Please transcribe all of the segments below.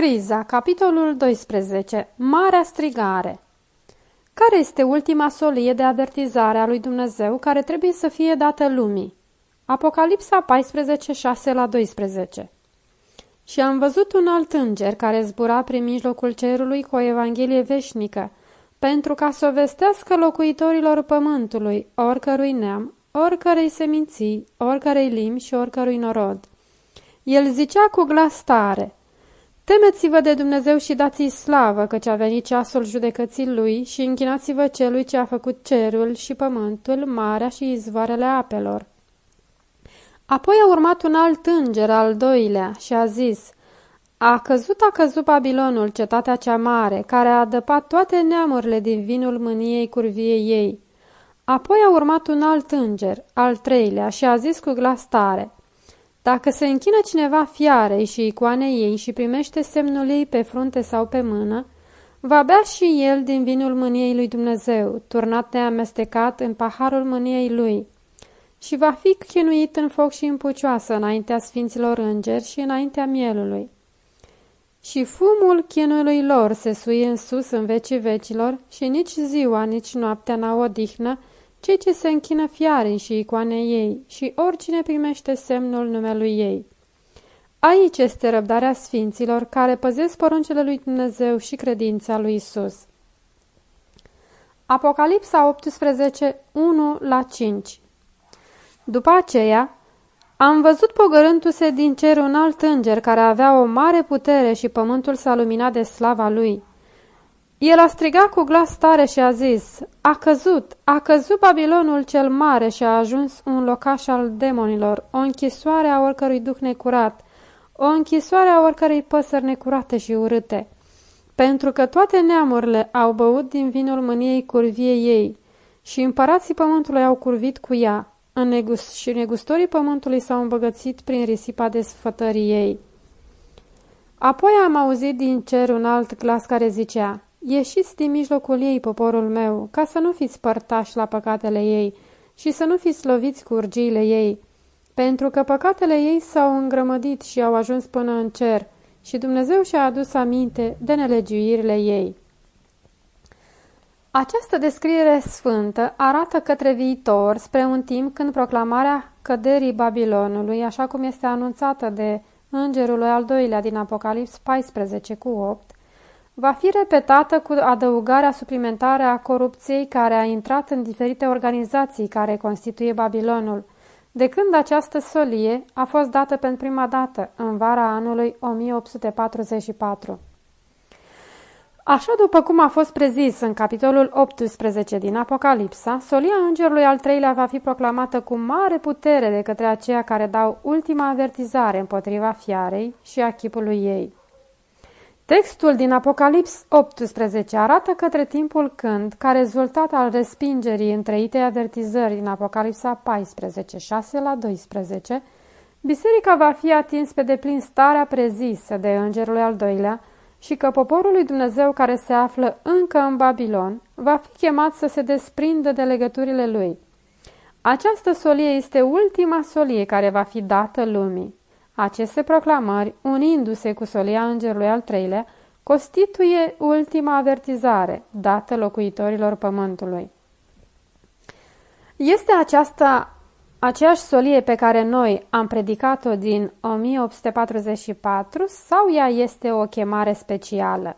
Criza, capitolul 12. Marea strigare Care este ultima solie de avertizare a lui Dumnezeu care trebuie să fie dată lumii? Apocalipsa 14, 6 la 12 Și am văzut un alt înger care zbura prin mijlocul cerului cu o evanghelie veșnică, pentru ca să o vestească locuitorilor pământului, oricărui neam, oricărei seminții, oricărei limbi și oricărui norod. El zicea cu glas tare – Temeți-vă de Dumnezeu și dați-i slavă, căci a venit ceasul judecății lui și închinați-vă celui ce a făcut cerul și pământul, marea și izvoarele apelor. Apoi a urmat un alt înger, al doilea, și a zis, A căzut, a căzut Babilonul, cetatea cea mare, care a adăpat toate neamurile din vinul mâniei curviei ei. Apoi a urmat un alt înger, al treilea, și a zis cu glas tare, dacă se închină cineva fiarei și icoanei ei și primește semnul ei pe frunte sau pe mână, va bea și el din vinul mâniei lui Dumnezeu, turnat neamestecat în paharul mâniei lui, și va fi chinuit în foc și în pucioasă înaintea sfinților îngeri și înaintea mielului. Și fumul chinuiului lor se suie în sus în vecii vecilor și nici ziua, nici noaptea n-au odihnă, cei ce se închină fiarei și icoanei ei și oricine primește semnul numelui ei. Aici este răbdarea sfinților care păzesc poruncele lui Dumnezeu și credința lui Isus. Apocalipsa 18, 1 la 5 După aceea, am văzut pogărându-se din cer un alt înger care avea o mare putere și pământul s-a luminat de slava lui. El a strigat cu glas tare și a zis, A căzut, a căzut Babilonul cel mare și a ajuns un locaș al demonilor, o închisoare a oricărui duh necurat, o închisoare a oricărei păsări necurate și urâte, pentru că toate neamurile au băut din vinul mâniei curviei ei și împărații pământului au curvit cu ea, în negust și negustorii pământului s-au îmbăgățit prin risipa desfătării ei. Apoi am auzit din cer un alt glas care zicea, Ieșiți din mijlocul ei, poporul meu, ca să nu fiți părtași la păcatele ei și să nu fiți loviți cu urgiile ei, pentru că păcatele ei s-au îngrămădit și au ajuns până în cer și Dumnezeu și-a adus aminte de nelegiuirile ei. Această descriere sfântă arată către viitor, spre un timp când proclamarea căderii Babilonului, așa cum este anunțată de îngerul al doilea din Apocalips 14 cu 8, va fi repetată cu adăugarea suplimentară a corupției care a intrat în diferite organizații care constituie Babilonul, de când această solie a fost dată pentru prima dată, în vara anului 1844. Așa după cum a fost prezis în capitolul 18 din Apocalipsa, solia îngerului al treilea va fi proclamată cu mare putere de către aceia care dau ultima avertizare împotriva fiarei și a chipului ei. Textul din Apocalips 18 arată către timpul când, ca rezultat al respingerii întreitei avertizări din Apocalipsa 14, 6 la 12, biserica va fi atins pe deplin starea prezisă de îngerul al doilea și că poporul lui Dumnezeu care se află încă în Babilon va fi chemat să se desprindă de legăturile lui. Această solie este ultima solie care va fi dată lumii. Aceste proclamări, unindu-se cu solia îngerului al treilea, constituie ultima avertizare dată locuitorilor pământului. Este aceasta aceeași solie pe care noi am predicat-o din 1844 sau ea este o chemare specială?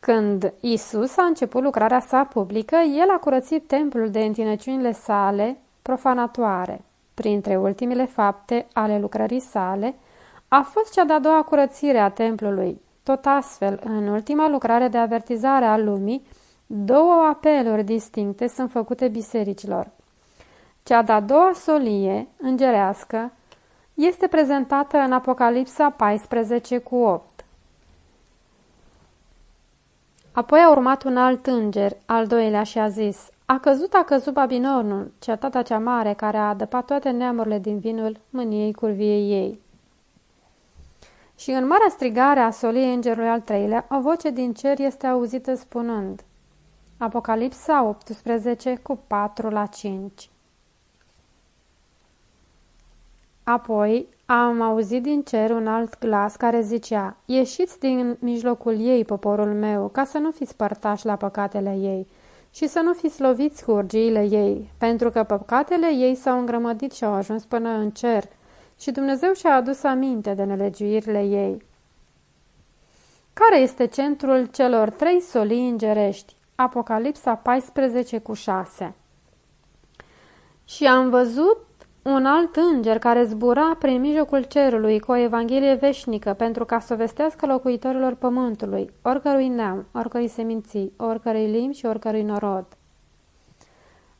Când Isus a început lucrarea sa publică, el a curățit templul de întinăciunile sale profanatoare. Printre ultimele fapte ale lucrării sale a fost cea de-a doua curățire a templului. Tot astfel, în ultima lucrare de avertizare a lumii, două apeluri distincte sunt făcute bisericilor. Cea de-a doua solie, îngerească, este prezentată în Apocalipsa 14 cu 8. Apoi a urmat un alt înger, al doilea, și a zis, A căzut, a căzut Babilonul, cetatea cea mare, care a adăpat toate neamurile din vinul mâniei curviei ei. Și în marea strigare a soliei îngerului al treilea, o voce din cer este auzită spunând, Apocalipsa 18 cu 4 la 5 Apoi am auzit din cer un alt glas care zicea, Ieșiți din mijlocul ei, poporul meu, ca să nu fiți părtași la păcatele ei și să nu fiți loviți cu urgiile ei, pentru că păcatele ei s-au îngrămădit și au ajuns până în cer și Dumnezeu și-a adus aminte de nelegiuirile ei. Care este centrul celor trei solii îngerești? Apocalipsa 14 cu 6 Și am văzut un alt înger care zbura prin mijlocul cerului cu o evanghelie veșnică pentru ca să vestească locuitorilor pământului, oricărui neam, oricărui seminții, oricărui limbi și oricărui norod.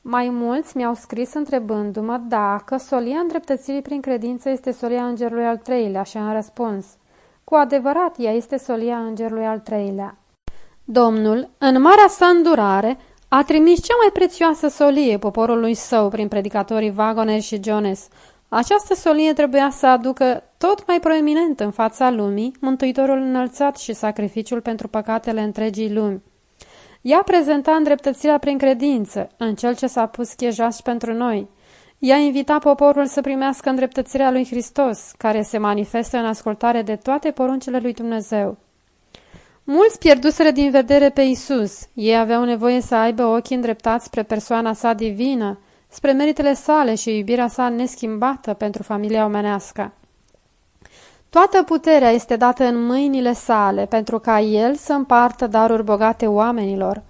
Mai mulți mi-au scris întrebându-mă dacă solia îndreptățirii prin credință este solia îngerului al treilea și am răspuns. Cu adevărat, ea este solia îngerului al treilea. Domnul, în marea sa îndurare, a trimis cea mai prețioasă solie poporului său prin predicatorii Wagoner și Jones. Această solie trebuia să aducă tot mai proeminent în fața lumii Mântuitorul înălțat și sacrificiul pentru păcatele întregii lumi. Ea prezenta îndreptățirea prin credință, în cel ce s-a pus chejaș pentru noi. Ea invita poporul să primească îndreptățirea lui Hristos, care se manifestă în ascultare de toate poruncile lui Dumnezeu. Mulți pierduseră din vedere pe Isus. Ei aveau nevoie să aibă ochii îndreptați spre persoana sa divină, spre meritele sale și iubirea sa neschimbată pentru familia omenească. Toată puterea este dată în mâinile sale pentru ca el să împartă daruri bogate oamenilor,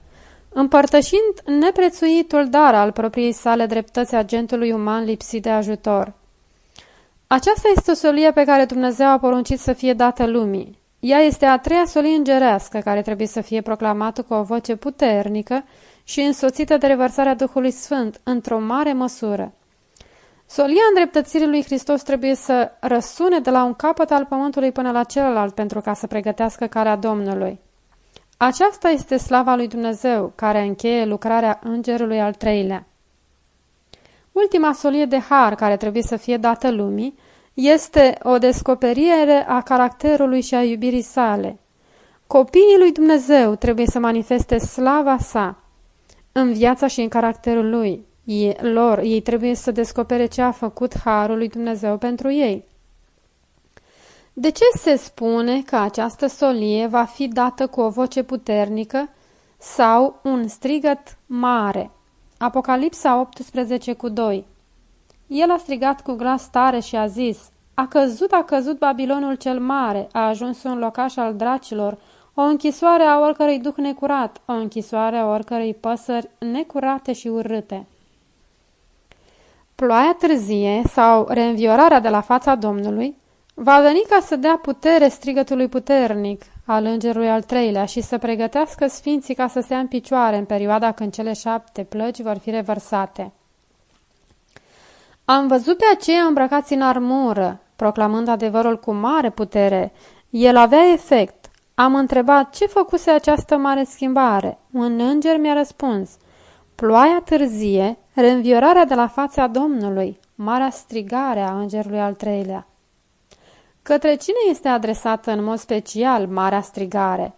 împărtășind neprețuitul dar al propriei sale dreptăți agentului uman lipsit de ajutor. Aceasta este o solie pe care Dumnezeu a poruncit să fie dată lumii. Ea este a treia solie îngerească care trebuie să fie proclamată cu o voce puternică și însoțită de revărsarea Duhului Sfânt, într-o mare măsură. Solia îndreptățirii lui Hristos trebuie să răsune de la un capăt al pământului până la celălalt pentru ca să pregătească calea Domnului. Aceasta este slava lui Dumnezeu, care încheie lucrarea îngerului al treilea. Ultima solie de har care trebuie să fie dată lumii este o descoperire a caracterului și a iubirii sale. Copiii lui Dumnezeu trebuie să manifeste slava sa în viața și în caracterul lui. Ei, lor, ei trebuie să descopere ce a făcut Harul lui Dumnezeu pentru ei. De ce se spune că această solie va fi dată cu o voce puternică sau un strigăt mare? Apocalipsa 18 cu 2 El a strigat cu glas tare și a zis, A căzut, a căzut Babilonul cel mare, a ajuns un locaș al dracilor, o închisoare a oricărui duh necurat, o închisoare a oricărei păsări necurate și urâte. Ploaia târzie sau reînviorarea de la fața Domnului va veni ca să dea putere strigătului puternic al îngerului al treilea și să pregătească sfinții ca să stea în picioare în perioada când cele șapte plăci vor fi revărsate. Am văzut pe aceia îmbrăcați în armură, proclamând adevărul cu mare putere. El avea efect. Am întrebat ce făcuse această mare schimbare. Un înger mi-a răspuns. Ploaia târzie Reînviorarea de la fața Domnului, marea strigare a îngerului al treilea. Către cine este adresată în mod special marea strigare?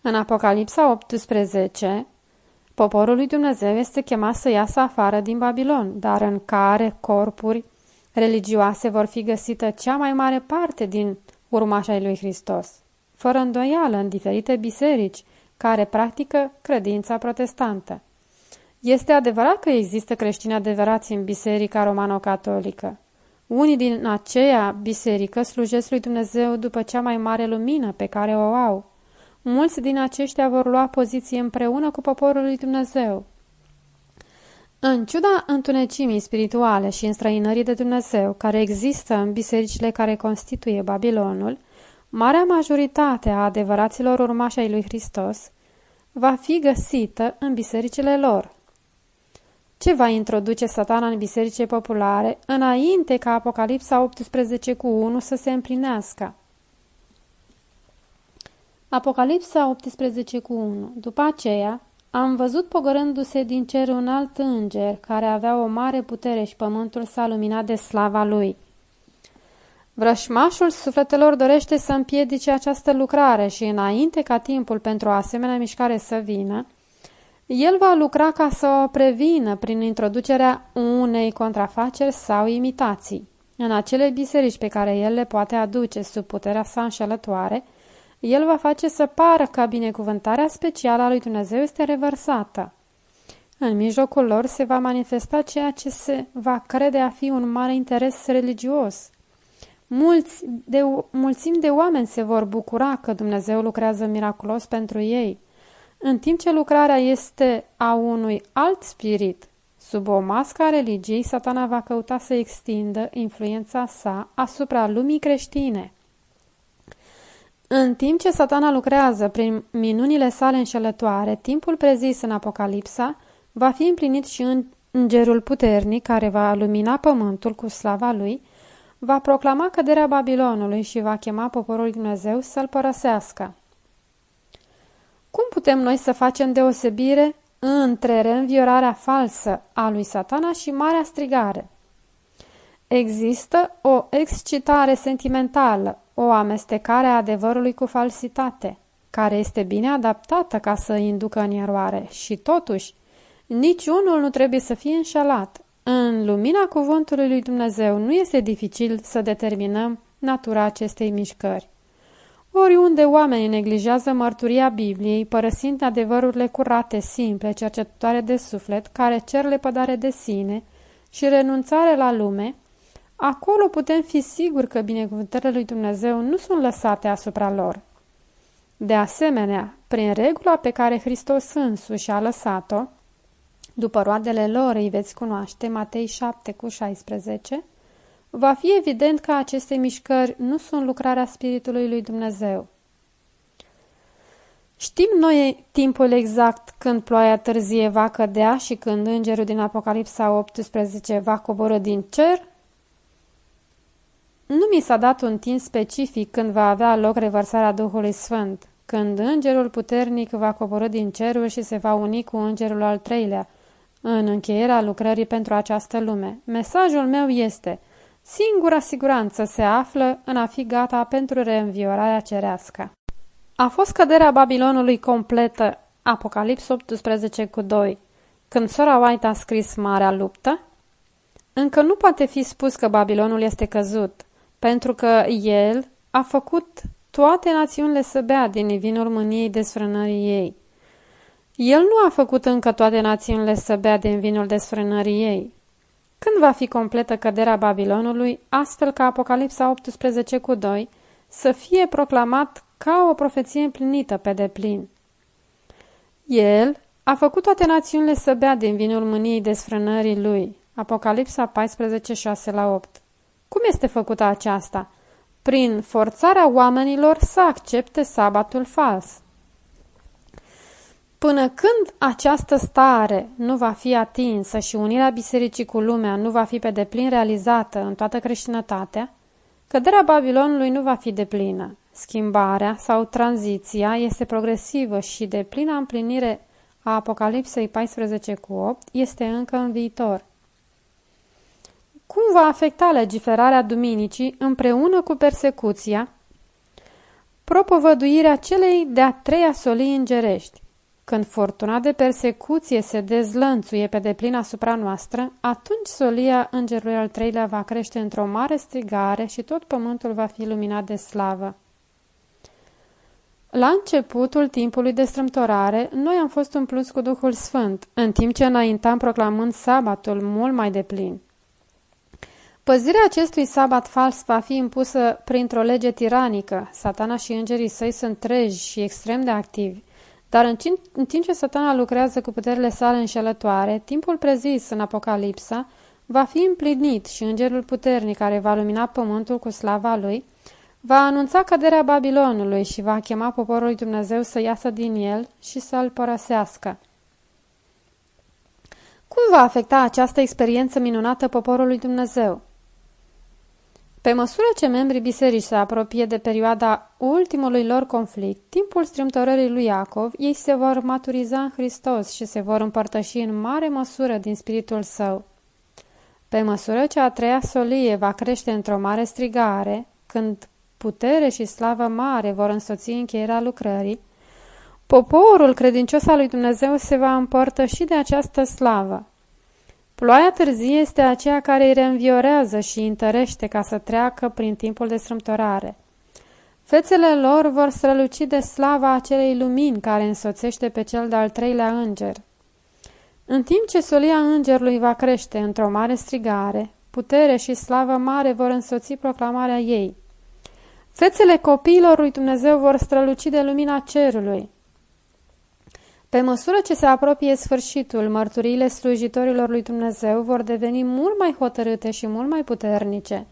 În Apocalipsa 18, poporul lui Dumnezeu este chemat să iasă afară din Babilon, dar în care corpuri religioase vor fi găsită cea mai mare parte din urmașa lui Hristos, fără îndoială în diferite biserici care practică credința protestantă. Este adevărat că există creștini adevărați în Biserica Romano-Catolică. Unii din aceea biserică slujesc lui Dumnezeu după cea mai mare lumină pe care o au. Mulți din aceștia vor lua poziție împreună cu poporul lui Dumnezeu. În ciuda întunecimii spirituale și înstrăinării de Dumnezeu care există în bisericile care constituie Babilonul, marea majoritate a adevăraților urmași ai lui Hristos va fi găsită în bisericile lor. Ce va introduce satana în bisericile populare înainte ca Apocalipsa 18 cu 1 să se împlinească? Apocalipsa 18 cu 1 După aceea, am văzut pogorându-se din cer un alt înger care avea o mare putere și pământul s-a luminat de slava lui. Vrășmașul sufletelor dorește să împiedice această lucrare și înainte ca timpul pentru o asemenea mișcare să vină, el va lucra ca să o prevină prin introducerea unei contrafaceri sau imitații. în acele biserici pe care el le poate aduce sub puterea sa înșelătoare, el va face să pară ca binecuvântarea specială a lui Dumnezeu este revărsată. În mijlocul lor se va manifesta ceea ce se va crede a fi un mare interes religios. Mulți de, mulțimi de oameni se vor bucura că Dumnezeu lucrează miraculos pentru ei, în timp ce lucrarea este a unui alt spirit. Sub o mască a religiei, satana va căuta să extindă influența sa asupra lumii creștine. În timp ce satana lucrează prin minunile sale înșelătoare, timpul prezis în Apocalipsa va fi împlinit și în îngerul puternic care va lumina pământul cu slava lui, va proclama căderea Babilonului și va chema poporul Dumnezeu să-l părăsească. Cum putem noi să facem deosebire între reînviorarea falsă a lui satana și marea strigare? Există o excitare sentimentală, o amestecare a adevărului cu falsitate, care este bine adaptată ca să inducă în eroare și totuși niciunul nu trebuie să fie înșelat. În lumina cuvântului lui Dumnezeu nu este dificil să determinăm natura acestei mișcări. Oriunde oamenii neglijează mărturia Bibliei, părăsind adevărurile curate, simple, cercetătoare de suflet, care cer lepădare de sine și renunțare la lume, acolo putem fi siguri că binecuvântările lui Dumnezeu nu sunt lăsate asupra lor. De asemenea, prin regula pe care Hristos însuși a lăsat-o, după roadele lor îi veți cunoaște, Matei 7 cu 16, va fi evident că aceste mișcări nu sunt lucrarea Spiritului lui Dumnezeu. Știm noi timpul exact când ploaia târzie va cădea și când îngerul din Apocalipsa 18 va coboră din cer? Nu mi s-a dat un timp specific când va avea loc revărsarea Duhului Sfânt, când îngerul puternic va coborâ din cerul și se va uni cu îngerul al treilea, în încheierea lucrării pentru această lume. Mesajul meu este, singura siguranță se află în a fi gata pentru reînviorarea cerească. A fost căderea Babilonului completă, Apocalips 18 cu 2, când sora White a scris Marea Luptă? Încă nu poate fi spus că Babilonul este căzut, pentru că el a făcut toate națiunile să bea din vinul mâniei desfrânării ei. El nu a făcut încă toate națiunile să bea din vinul desfrânării ei. Când va fi completă căderea Babilonului, astfel ca Apocalipsa 18 cu 2 să fie proclamat ca o profeție împlinită pe deplin. El a făcut toate națiunile să bea din vinul mâniei desfrânării lui. Apocalipsa 14, 6 la 8. Cum este făcută aceasta? Prin forțarea oamenilor să accepte sabatul fals. Până când această stare nu va fi atinsă și unirea bisericii cu lumea nu va fi pe deplin realizată în toată creștinătatea, căderea Babilonului nu va fi deplină. Schimbarea sau tranziția este progresivă și de plină împlinire a Apocalipsei 14 cu 8 este încă în viitor. Cum va afecta legiferarea duminicii împreună cu persecuția, propovăduirea celei de-a treia solii îngerești? Când fortuna de persecuție se dezlănțuie pe deplin asupra noastră, atunci solia îngerului al treilea va crește într-o mare strigare și tot pământul va fi luminat de slavă. La începutul timpului de strâmtorare, noi am fost umpluți cu Duhul Sfânt, în timp ce înaintam proclamând sabatul mult mai deplin. Păzirea acestui sabat fals va fi impusă printr-o lege tiranică. Satana și îngerii săi sunt treji și extrem de activi. Dar în timp, în timp ce satana lucrează cu puterile sale înșelătoare, timpul prezis în Apocalipsa va fi împlinit și îngerul puternic care va lumina pământul cu slava lui va anunța căderea Babilonului și va chema poporul lui Dumnezeu să iasă din el și să-l părăsească. Cum va afecta această experiență minunată poporul lui Dumnezeu? Pe măsură ce membrii bisericii se apropie de perioada ultimului lor conflict, timpul strâmtorării lui Iacov, ei se vor maturiza în Hristos și se vor împărtăși în mare măsură din spiritul său. Pe măsură ce a treia solie va crește într-o mare strigare, când putere și slavă mare vor însoți încheierea lucrării, poporul credincios al lui Dumnezeu se va împărtăși de această slavă. Ploaia târzie este aceea care îi reînviorează și îi întărește ca să treacă prin timpul de strâmtorare. Fețele lor vor străluci de slava acelei lumini care însoțește pe cel de-al treilea înger. În timp ce solia îngerului va crește într-o mare strigare, putere și slavă mare vor însoți proclamarea ei. Fețele copiilor lui Dumnezeu vor străluci de lumina cerului. Pe măsură ce se apropie sfârșitul, mărturiile slujitorilor lui Dumnezeu vor deveni mult mai hotărâte și mult mai puternice.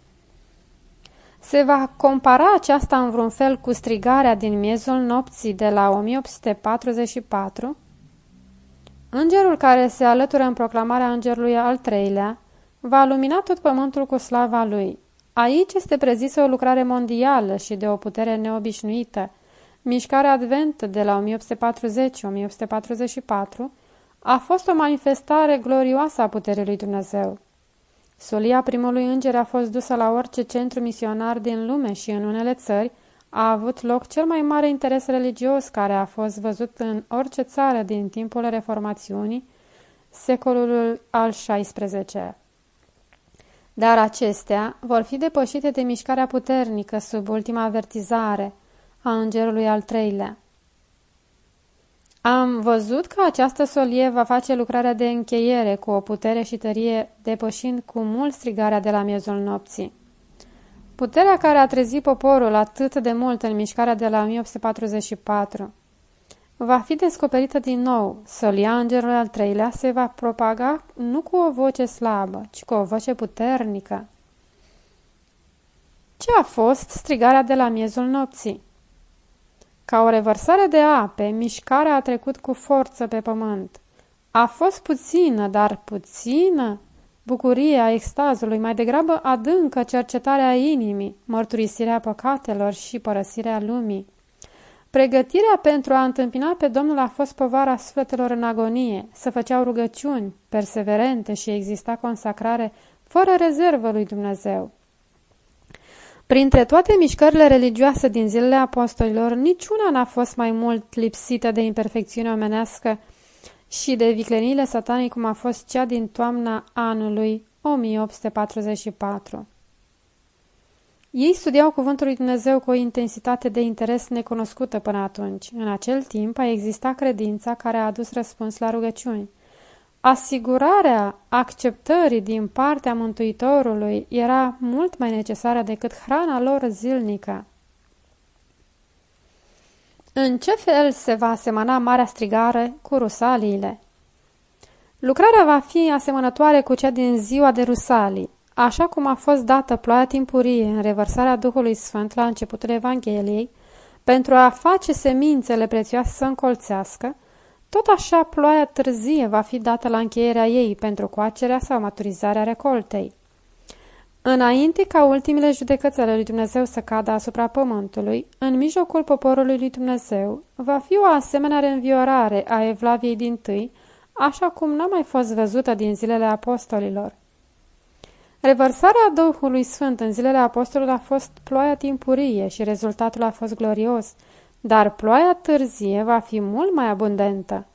Se va compara aceasta în vreun fel cu strigarea din miezul nopții de la 1844? Îngerul care se alătură în proclamarea îngerului al treilea va lumina tot pământul cu slava lui. Aici este prezisă o lucrare mondială și de o putere neobișnuită. Mișcarea Advent de la 1840-1844 a fost o manifestare glorioasă a puterii lui Dumnezeu. Solia primului înger a fost dusă la orice centru misionar din lume și în unele țări a avut loc cel mai mare interes religios care a fost văzut în orice țară din timpul reformațiunii, secolul al XVI-lea. Dar acestea vor fi depășite de mișcarea puternică sub ultima avertizare a îngerului al treilea. Am văzut că această solie va face lucrarea de încheiere cu o putere și tărie depășind cu mult strigarea de la miezul nopții. Puterea care a trezit poporul atât de mult în mișcarea de la 1844 va fi descoperită din nou. Solia îngerului al treilea se va propaga nu cu o voce slabă, ci cu o voce puternică. Ce a fost strigarea de la miezul nopții? Ca o revărsare de ape, mișcarea a trecut cu forță pe pământ. A fost puțină, dar puțină, bucuria extazului, mai degrabă adâncă cercetarea inimii, mărturisirea păcatelor și părăsirea lumii. Pregătirea pentru a întâmpina pe Domnul a fost povara sufletelor în agonie, să făceau rugăciuni perseverente și exista consacrare fără rezervă lui Dumnezeu. Printre toate mișcările religioase din zilele apostolilor, niciuna n-a fost mai mult lipsită de imperfecțiune omenească și de vicleniile satanii cum a fost cea din toamna anului 1844. Ei studiau Cuvântul lui Dumnezeu cu o intensitate de interes necunoscută până atunci. În acel timp a existat credința care a adus răspuns la rugăciuni. Asigurarea acceptării din partea Mântuitorului era mult mai necesară decât hrana lor zilnică. În ce fel se va asemăna Marea Strigare cu rusaliile? Lucrarea va fi asemănătoare cu cea din ziua de rusalii. Așa cum a fost dată ploaia timpurie în revărsarea Duhului Sfânt la începutul Evangheliei, pentru a face semințele prețioase să încolțească, tot așa ploaia târzie va fi dată la încheierea ei pentru coacerea sau maturizarea recoltei. Înainte ca ultimele judecăți ale lui Dumnezeu să cadă asupra pământului, în mijlocul poporului lui Dumnezeu, va fi o asemenea reînviorare a Evlaviei din tâi, așa cum n-a mai fost văzută din zilele apostolilor. Revărsarea Duhului Sfânt în zilele apostolilor a fost ploaia timpurie și rezultatul a fost glorios, dar ploaia târzie va fi mult mai abundentă.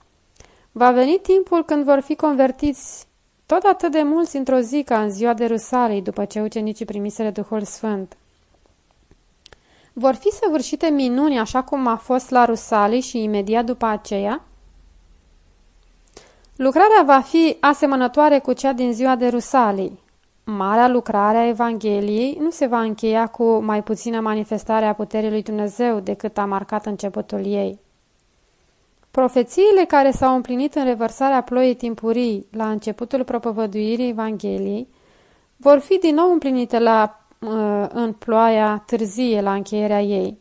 Va veni timpul când vor fi convertiți tot atât de mulți într-o zi ca în ziua de Rusalii, după ce ucenicii primiseră Duhul Sfânt. Vor fi săvârșite minuni așa cum a fost la Rusalii și imediat după aceea? Lucrarea va fi asemănătoare cu cea din ziua de Rusalii. Marea lucrare a Evangheliei nu se va încheia cu mai puțină manifestare a puterii lui Dumnezeu decât a marcat începutul ei. Profețiile care s-au împlinit în revărsarea ploii timpurii la începutul propovăduirii Evangheliei vor fi din nou împlinite la, uh, în ploaia târzie la încheierea ei.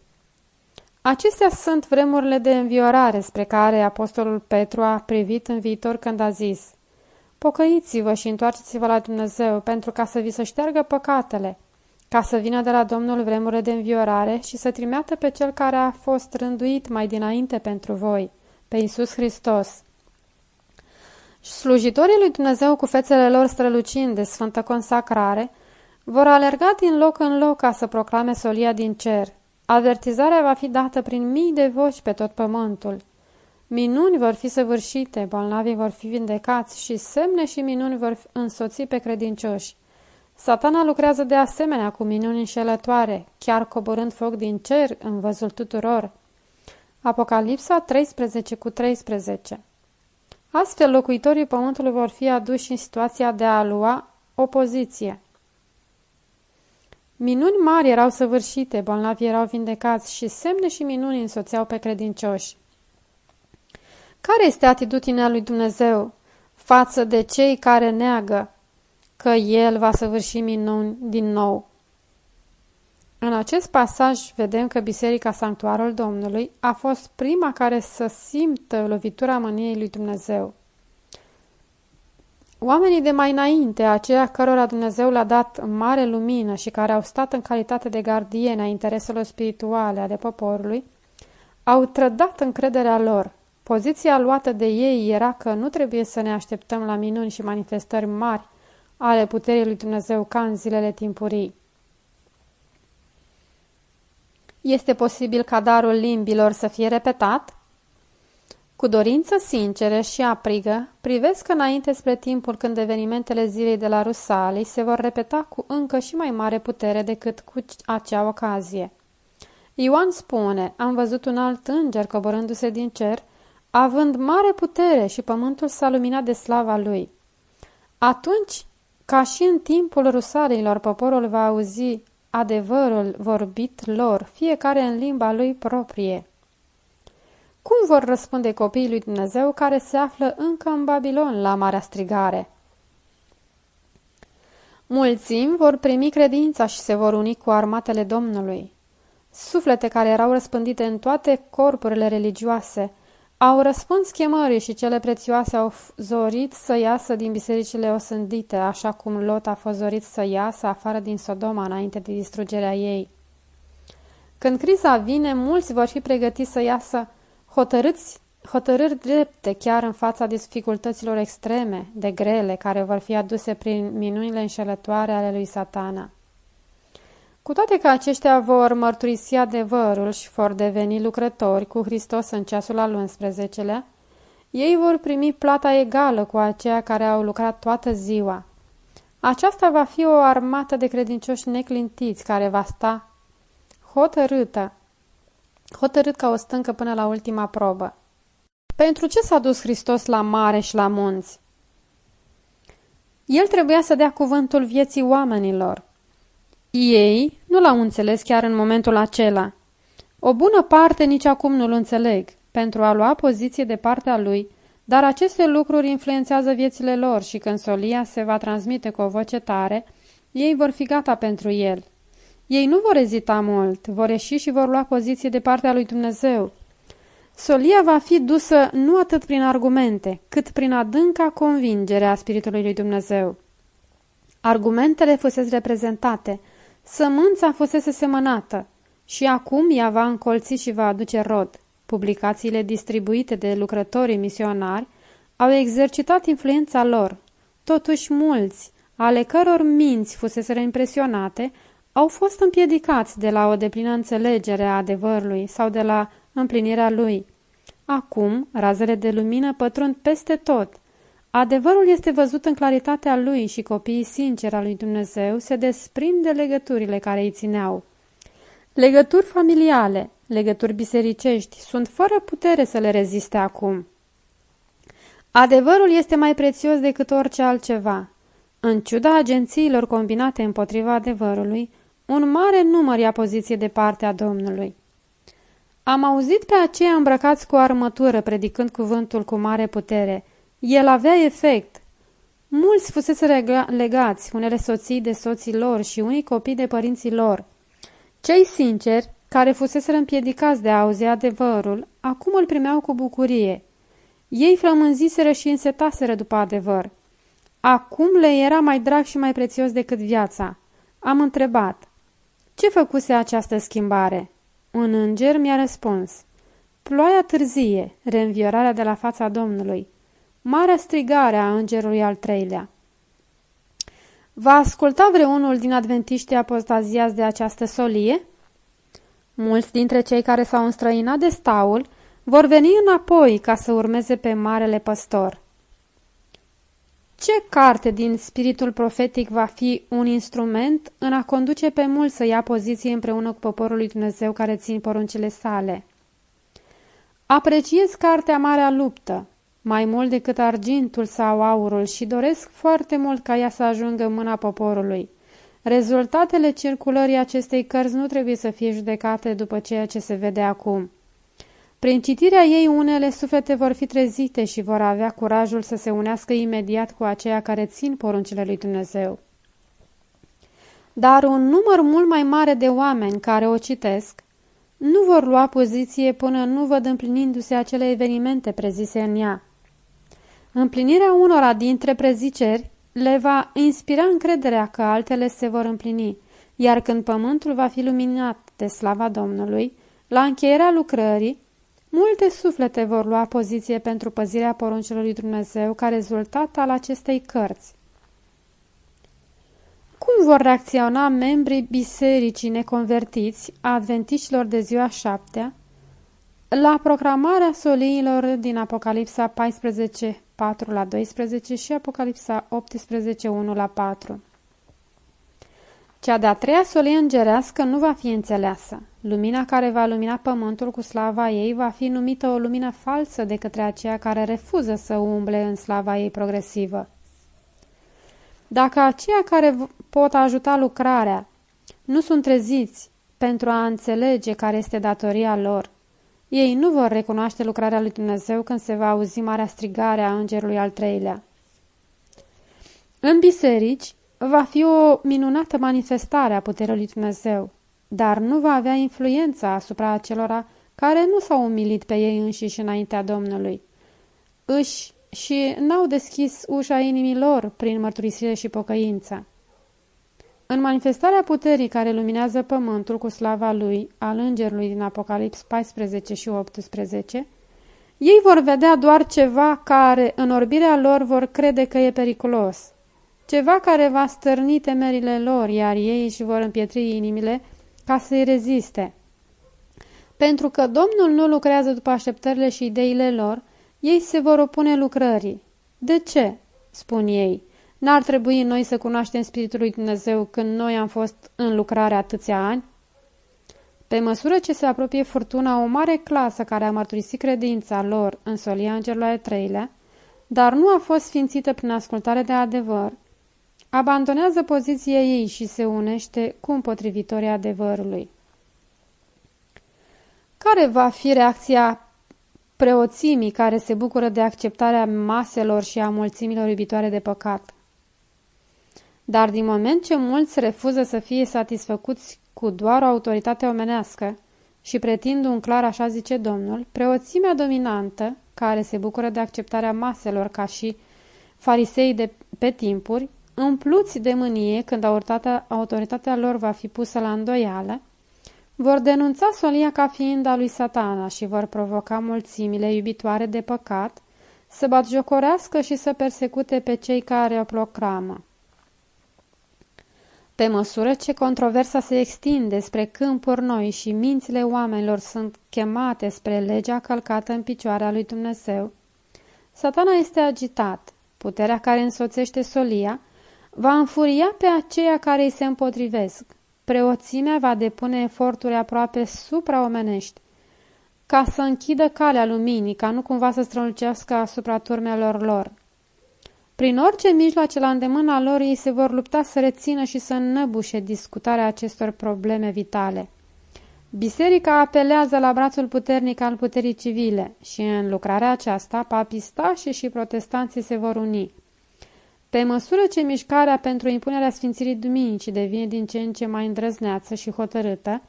Acestea sunt vremurile de înviorare spre care apostolul Petru a privit în viitor când a zis – Pocăiți-vă și întoarceți-vă la Dumnezeu pentru ca să vi se șteargă păcatele, ca să vină de la Domnul vremurile de înviorare și să trimeată pe Cel care a fost rânduit mai dinainte pentru voi, pe Iisus Hristos. Slujitorii lui Dumnezeu cu fețele lor strălucind de sfântă consacrare vor alerga din loc în loc ca să proclame solia din cer. Avertizarea va fi dată prin mii de voci pe tot pământul. Minuni vor fi săvârșite, bolnavii vor fi vindecați și semne și minuni vor însoți pe credincioși. Satana lucrează de asemenea cu minuni înșelătoare, chiar coborând foc din cer în văzul tuturor. Apocalipsa 13 cu 13 Astfel, locuitorii pământului vor fi aduși în situația de a lua opoziție. Minuni mari erau săvârșite, bolnavi erau vindecați și semne și minuni însoțeau pe credincioși. Care este atitudinea lui Dumnezeu față de cei care neagă că El va săvârși minuni din nou? În acest pasaj vedem că Biserica Sanctuarul Domnului a fost prima care să simtă lovitura mâniei lui Dumnezeu. Oamenii de mai înainte, aceia cărora Dumnezeu le-a dat mare lumină și care au stat în calitate de gardieni a intereselor spirituale ale poporului, au trădat încrederea lor. Poziția luată de ei era că nu trebuie să ne așteptăm la minuni și manifestări mari ale puterii lui Dumnezeu ca în zilele timpurii. Este posibil ca darul limbilor să fie repetat? Cu dorință sinceră și aprigă, privesc înainte spre timpul când evenimentele zilei de la Rusalii se vor repeta cu încă și mai mare putere decât cu acea ocazie. Ioan spune, am văzut un alt înger coborându-se din cer, având mare putere și pământul s-a luminat de slava lui. Atunci, ca și în timpul rusalilor, poporul va auzi adevărul vorbit lor, fiecare în limba lui proprie. Cum vor răspunde copiii lui Dumnezeu care se află încă în Babilon la marea strigare? Mulțimi vor primi credința și se vor uni cu armatele Domnului. Suflete care erau răspândite în toate corpurile religioase au răspuns chemării și cele prețioase au zorit să iasă din bisericile osândite, așa cum Lot a fost zorit să iasă afară din Sodoma înainte de distrugerea ei. Când criza vine, mulți vor fi pregătiți să iasă hotărâți, hotărâri drepte chiar în fața dificultăților extreme, de grele, care vor fi aduse prin minunile înșelătoare ale lui satana. Cu toate că aceștia vor mărturisi adevărul și vor deveni lucrători cu Hristos în ceasul al 11-lea, ei vor primi plata egală cu aceia care au lucrat toată ziua. Aceasta va fi o armată de credincioși neclintiți care va sta hotărâtă, hotărât ca o stâncă până la ultima probă. Pentru ce s-a dus Hristos la mare și la munți? El trebuia să dea cuvântul vieții oamenilor. Ei nu l-au înțeles chiar în momentul acela. O bună parte nici acum nu-l înțeleg, pentru a lua poziție de partea lui, dar aceste lucruri influențează viețile lor și când solia se va transmite cu o voce tare, ei vor fi gata pentru el. Ei nu vor ezita mult, vor ieși și vor lua poziție de partea lui Dumnezeu. Solia va fi dusă nu atât prin argumente, cât prin adânca convingere a Spiritului lui Dumnezeu. Argumentele fusese reprezentate, Sămânța fusese semănată și acum ea va încolți și va aduce rod. Publicațiile distribuite de lucrătorii misionari au exercitat influența lor. Totuși mulți, ale căror minți fusese impresionate, au fost împiedicați de la o deplină înțelegere a adevărului sau de la împlinirea lui. Acum, razele de lumină pătrund peste tot – Adevărul este văzut în claritatea lui și copiii sinceri al lui Dumnezeu se desprind de legăturile care îi țineau. Legături familiale, legături bisericești, sunt fără putere să le reziste acum. Adevărul este mai prețios decât orice altceva. În ciuda agențiilor combinate împotriva adevărului, un mare număr ia poziție de partea Domnului. Am auzit pe aceia îmbrăcați cu armătură predicând cuvântul cu mare putere – el avea efect. Mulți fusese legați, unele soții de soții lor și unii copii de părinții lor. Cei sinceri, care fusese împiedicați de a auzi adevărul, acum îl primeau cu bucurie. Ei flămânziseră și însetaseră după adevăr. Acum le era mai drag și mai prețios decât viața. Am întrebat, ce făcuse această schimbare? Un înger mi-a răspuns, ploaia târzie, reînviorarea de la fața Domnului. Marea strigare a îngerului al treilea. Va asculta vreunul din adventiștii apostaziați de această solie? Mulți dintre cei care s-au înstrăinat de staul vor veni înapoi ca să urmeze pe Marele Păstor. Ce carte din spiritul profetic va fi un instrument în a conduce pe mulți să ia poziție împreună cu poporul lui Dumnezeu care țin poruncile sale? Apreciez cartea Marea Luptă, mai mult decât argintul sau aurul și doresc foarte mult ca ea să ajungă în mâna poporului. Rezultatele circulării acestei cărți nu trebuie să fie judecate după ceea ce se vede acum. Prin citirea ei, unele suflete vor fi trezite și vor avea curajul să se unească imediat cu aceia care țin poruncile lui Dumnezeu. Dar un număr mult mai mare de oameni care o citesc nu vor lua poziție până nu văd împlinindu-se acele evenimente prezise în ea. Împlinirea unora dintre preziceri le va inspira încrederea că altele se vor împlini, iar când pământul va fi luminat de slava Domnului, la încheierea lucrării, multe suflete vor lua poziție pentru păzirea poruncilor lui Dumnezeu ca rezultat al acestei cărți. Cum vor reacționa membrii bisericii neconvertiți, adventiștilor de ziua șaptea, la proclamarea soliilor din Apocalipsa 14, 4 la 12 și Apocalipsa 18, 1 la 4. Cea de-a treia solie îngerească nu va fi înțeleasă. Lumina care va lumina pământul cu slava ei va fi numită o lumină falsă de către aceia care refuză să umble în slava ei progresivă. Dacă aceia care pot ajuta lucrarea nu sunt treziți pentru a înțelege care este datoria lor, ei nu vor recunoaște lucrarea lui Dumnezeu când se va auzi marea strigare a îngerului al treilea. În biserici va fi o minunată manifestare a puterii lui Dumnezeu, dar nu va avea influența asupra acelora care nu s-au umilit pe ei înșiși înaintea Domnului. Își și n-au deschis ușa inimilor prin mărturisire și pocăință. În manifestarea puterii care luminează pământul cu slava lui, al îngerului din Apocalips 14 și 18, ei vor vedea doar ceva care, în orbirea lor, vor crede că e periculos. Ceva care va stârni temerile lor, iar ei își vor împietri inimile ca să-i reziste. Pentru că Domnul nu lucrează după așteptările și ideile lor, ei se vor opune lucrării. De ce? spun ei. N-ar trebui noi să cunoaștem Spiritul lui Dumnezeu când noi am fost în lucrare atâția ani? Pe măsură ce se apropie furtuna, o mare clasă care a mărturisit credința lor în solia îngerului al treilea, dar nu a fost sfințită prin ascultare de adevăr, abandonează poziția ei și se unește cu împotrivitorii adevărului. Care va fi reacția preoțimii care se bucură de acceptarea maselor și a mulțimilor iubitoare de păcat? Dar din moment ce mulți refuză să fie satisfăcuți cu doar o autoritate omenească și pretind un clar, așa zice Domnul, preoțimea dominantă, care se bucură de acceptarea maselor ca și farisei de pe timpuri, împluți de mânie când autoritatea, autoritatea lor va fi pusă la îndoială, vor denunța solia ca fiind a lui satana și vor provoca mulțimile iubitoare de păcat să batjocorească și să persecute pe cei care o proclamă. Pe măsură ce controversa se extinde spre câmpuri noi și mințile oamenilor sunt chemate spre legea călcată în picioarea lui Dumnezeu, satana este agitat, puterea care însoțește solia va înfuria pe aceia care îi se împotrivesc. Preoțimea va depune eforturi aproape supraomenești, ca să închidă calea luminii, ca nu cumva să strălucească asupra turmelor lor. Prin orice mijloace la îndemâna lor, ei se vor lupta să rețină și să înnăbușe discutarea acestor probleme vitale. Biserica apelează la brațul puternic al puterii civile și în lucrarea aceasta papistașii și protestanții se vor uni. Pe măsură ce mișcarea pentru impunerea Sfințirii Duminicii devine din ce în ce mai îndrăzneață și hotărâtă,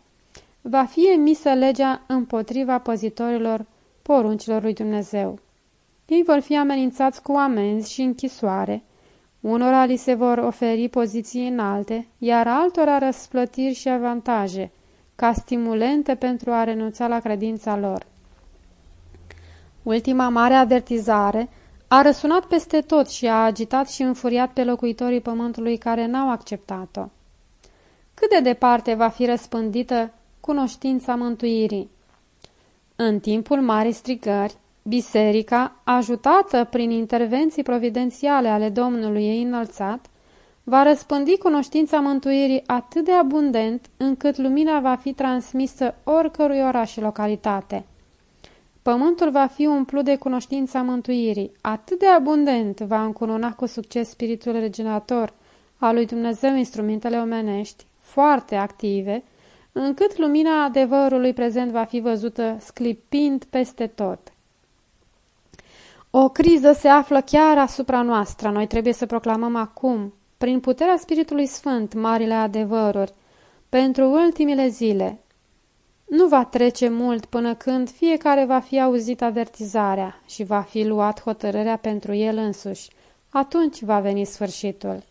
va fi emisă legea împotriva păzitorilor poruncilor lui Dumnezeu. Ei vor fi amenințați cu amenzi și închisoare, unora li se vor oferi poziții înalte, iar altora răsplătiri și avantaje, ca stimulente pentru a renunța la credința lor. Ultima mare avertizare a răsunat peste tot și a agitat și înfuriat pe locuitorii pământului care n-au acceptat-o. Cât de departe va fi răspândită cunoștința mântuirii? În timpul marii strigări, biserica, ajutată prin intervenții providențiale ale Domnului ei înălțat, va răspândi cunoștința mântuirii atât de abundent încât lumina va fi transmisă oricărui oraș și localitate. Pământul va fi umplut de cunoștința mântuirii, atât de abundent va încununa cu succes spiritul regenerator al lui Dumnezeu instrumentele omenești, foarte active, încât lumina adevărului prezent va fi văzută sclipind peste tot. O criză se află chiar asupra noastră. Noi trebuie să proclamăm acum, prin puterea Spiritului Sfânt, marile adevăruri, pentru ultimile zile. Nu va trece mult până când fiecare va fi auzit avertizarea și va fi luat hotărârea pentru el însuși. Atunci va veni sfârșitul.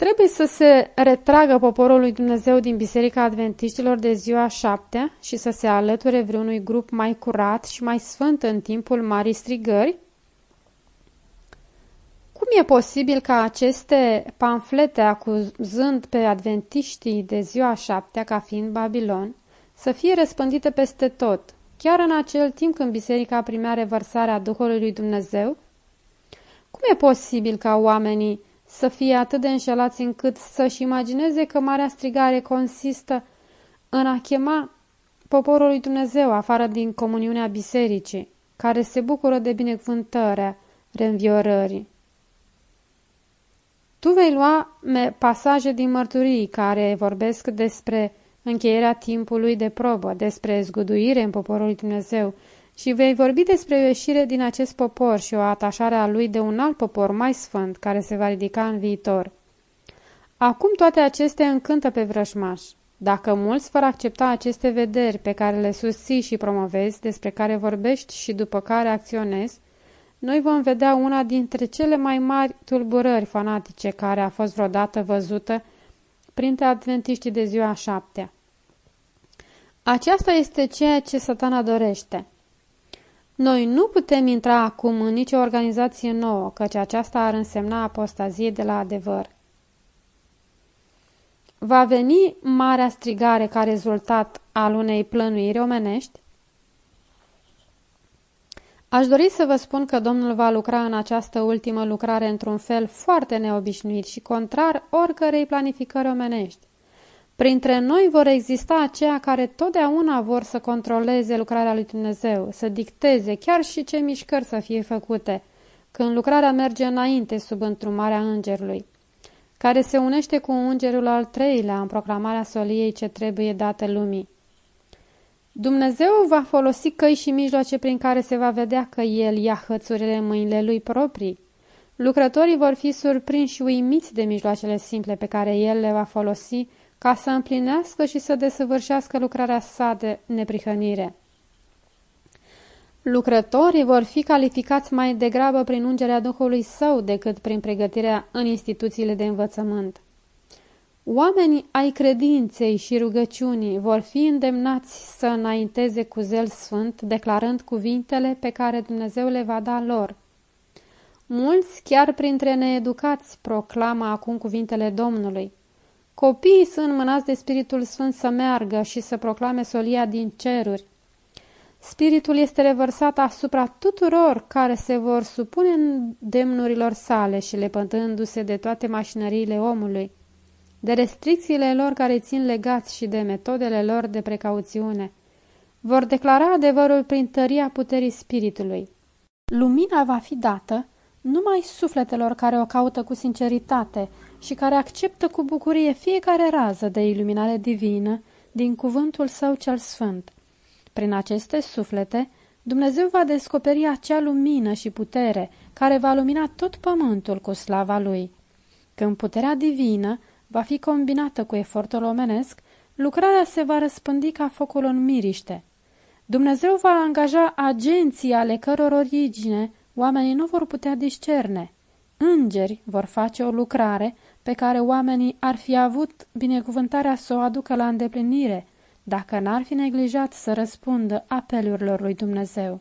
Trebuie să se retragă poporul lui Dumnezeu din Biserica Adventiștilor de ziua șaptea și să se alăture vreunui grup mai curat și mai sfânt în timpul marii strigări? Cum e posibil ca aceste pamflete acuzând pe adventiștii de ziua șaptea ca fiind Babilon să fie răspândite peste tot, chiar în acel timp când biserica primea revărsarea Duhului lui Dumnezeu? Cum e posibil ca oamenii să fie atât de înșelați încât să-și imagineze că marea strigare consistă în a chema poporul lui Dumnezeu afară din comuniunea bisericii, care se bucură de binecuvântarea reînviorării. Tu vei lua pasaje din mărturii care vorbesc despre încheierea timpului de probă, despre zguduire în poporul lui Dumnezeu și vei vorbi despre o ieșire din acest popor și o atașare a lui de un alt popor mai sfânt care se va ridica în viitor. Acum toate acestea încântă pe vrășmaș. Dacă mulți vor accepta aceste vederi pe care le susții și promovezi, despre care vorbești și după care acționezi, noi vom vedea una dintre cele mai mari tulburări fanatice care a fost vreodată văzută printre adventiștii de ziua șaptea. Aceasta este ceea ce satana dorește. Noi nu putem intra acum în nicio organizație nouă, căci aceasta ar însemna apostazie de la adevăr. Va veni marea strigare ca rezultat al unei plănuiri omenești? Aș dori să vă spun că Domnul va lucra în această ultimă lucrare într-un fel foarte neobișnuit și contrar oricărei planificări omenești. Printre noi vor exista aceia care totdeauna vor să controleze lucrarea lui Dumnezeu, să dicteze chiar și ce mișcări să fie făcute, când lucrarea merge înainte sub întrumarea îngerului, care se unește cu îngerul al treilea în proclamarea soliei ce trebuie dată lumii. Dumnezeu va folosi căi și mijloace prin care se va vedea că El ia hățurile în mâinile Lui proprii. Lucrătorii vor fi surprinși și uimiți de mijloacele simple pe care El le va folosi ca să împlinească și să desăvârșească lucrarea sa de neprihănire. Lucrătorii vor fi calificați mai degrabă prin ungerea Duhului Său decât prin pregătirea în instituțiile de învățământ. Oamenii ai credinței și rugăciunii vor fi îndemnați să înainteze cu zel sfânt, declarând cuvintele pe care Dumnezeu le va da lor. Mulți, chiar printre needucați, proclamă acum cuvintele Domnului. Copiii sunt mânați de Spiritul Sfânt să meargă și să proclame solia din ceruri. Spiritul este revărsat asupra tuturor care se vor supune în demnurilor sale și lepătându-se de toate mașinăriile omului, de restricțiile lor care țin legați și de metodele lor de precauțiune. Vor declara adevărul prin tăria puterii Spiritului. Lumina va fi dată numai sufletelor care o caută cu sinceritate și care acceptă cu bucurie fiecare rază de iluminare divină din cuvântul său cel sfânt. Prin aceste suflete, Dumnezeu va descoperi acea lumină și putere care va lumina tot pământul cu slava Lui. Când puterea divină va fi combinată cu efortul omenesc, lucrarea se va răspândi ca focul în miriște. Dumnezeu va angaja agenții ale căror origine oamenii nu vor putea discerne. Îngeri vor face o lucrare pe care oamenii ar fi avut binecuvântarea să o aducă la îndeplinire, dacă n-ar fi neglijat să răspundă apelurilor lui Dumnezeu.